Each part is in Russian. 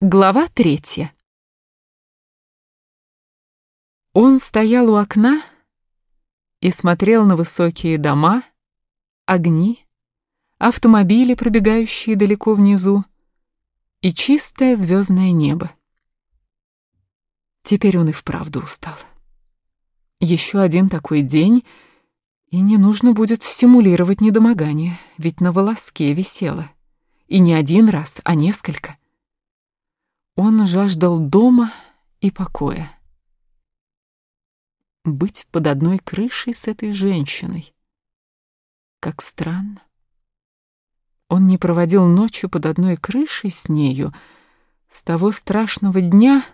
Глава третья. Он стоял у окна и смотрел на высокие дома, огни, автомобили, пробегающие далеко внизу, и чистое звездное небо. Теперь он и вправду устал. Еще один такой день, и не нужно будет симулировать недомогание, ведь на волоске висело. И не один раз, а несколько — он жаждал дома и покоя. Быть под одной крышей с этой женщиной. Как странно. Он не проводил ночи под одной крышей с нею с того страшного дня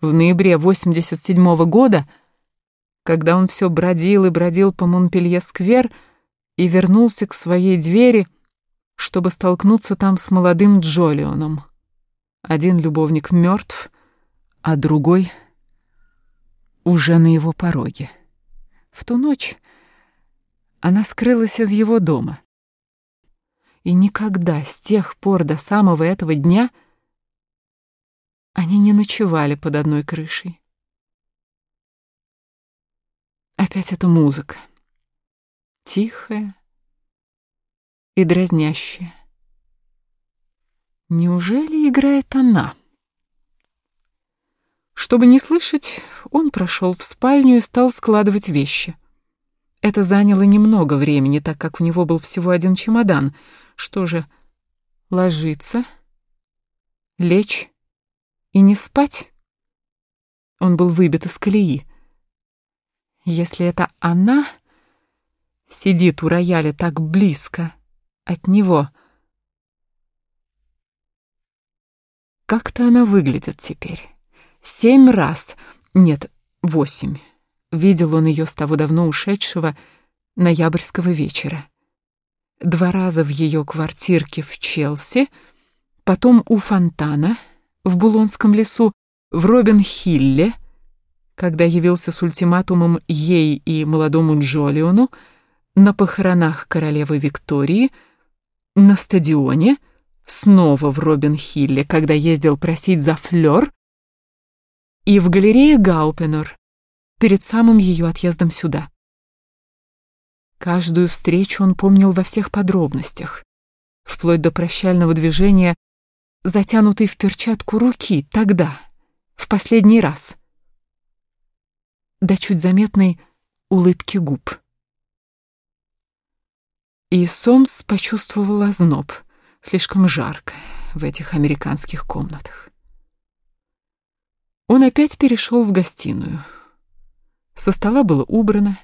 в ноябре 87 -го года, когда он все бродил и бродил по Монпелье-сквер и вернулся к своей двери, чтобы столкнуться там с молодым Джолионом. Один любовник мертв, а другой уже на его пороге. В ту ночь она скрылась из его дома. И никогда с тех пор до самого этого дня они не ночевали под одной крышей. Опять эта музыка. Тихая и дразнящая. Неужели играет она? Чтобы не слышать, он прошел в спальню и стал складывать вещи. Это заняло немного времени, так как у него был всего один чемодан. Что же, ложиться, лечь и не спать? Он был выбит из колеи. Если это она сидит у рояля так близко от него — Как-то она выглядит теперь. Семь раз, нет, восемь. Видел он ее с того давно ушедшего ноябрьского вечера. Два раза в ее квартирке в Челси, потом у фонтана в Булонском лесу, в Робин-Хилле, когда явился с ультиматумом ей и молодому Джолиону, на похоронах королевы Виктории, на стадионе — снова в Робин-Хилле, когда ездил просить за флёр, и в галерее Гаупенор, перед самым ее отъездом сюда. Каждую встречу он помнил во всех подробностях, вплоть до прощального движения, затянутой в перчатку руки тогда, в последний раз, до чуть заметной улыбки губ. И Сомс почувствовал озноб — Слишком жарко в этих американских комнатах. Он опять перешел в гостиную. Со стола было убрано.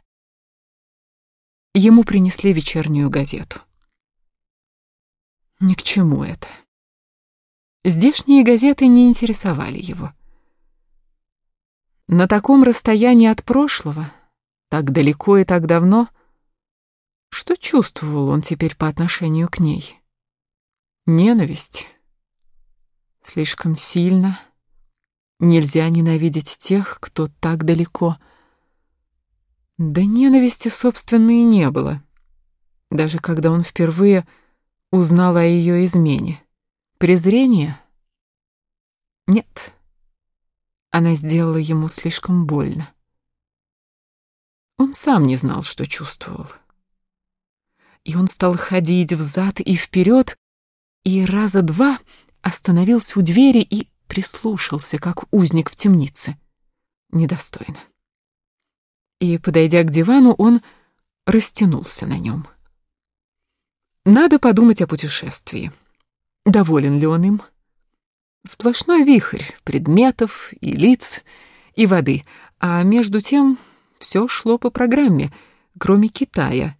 Ему принесли вечернюю газету. Ни к чему это. Здешние газеты не интересовали его. На таком расстоянии от прошлого, так далеко и так давно, что чувствовал он теперь по отношению к ней? Ненависть. Слишком сильно. Нельзя ненавидеть тех, кто так далеко. Да ненависти, собственно, и не было. Даже когда он впервые узнал о ее измене. Презрение? Нет. Она сделала ему слишком больно. Он сам не знал, что чувствовал. И он стал ходить взад и вперед, и раза два остановился у двери и прислушался, как узник в темнице. Недостойно. И, подойдя к дивану, он растянулся на нем. Надо подумать о путешествии. Доволен ли он им? Сплошной вихрь предметов и лиц, и воды, а между тем все шло по программе, кроме Китая —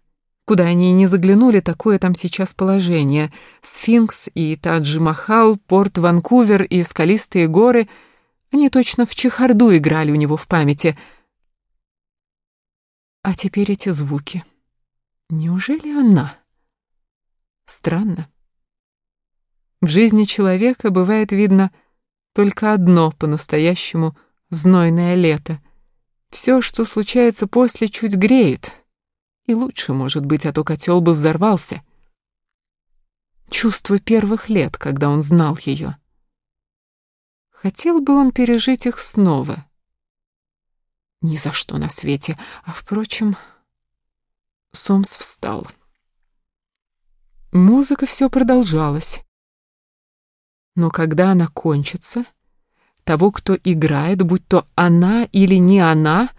Куда они не заглянули, такое там сейчас положение. Сфинкс и Тадж-Махал, порт Ванкувер и скалистые горы. Они точно в чехарду играли у него в памяти. А теперь эти звуки. Неужели она? Странно. В жизни человека бывает видно только одно по-настоящему знойное лето. Все, что случается после, чуть греет — и лучше, может быть, а то котел бы взорвался. Чувство первых лет, когда он знал ее. Хотел бы он пережить их снова. Ни за что на свете. А, впрочем, Сомс встал. Музыка все продолжалась. Но когда она кончится, того, кто играет, будь то она или не она,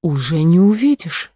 уже не увидишь.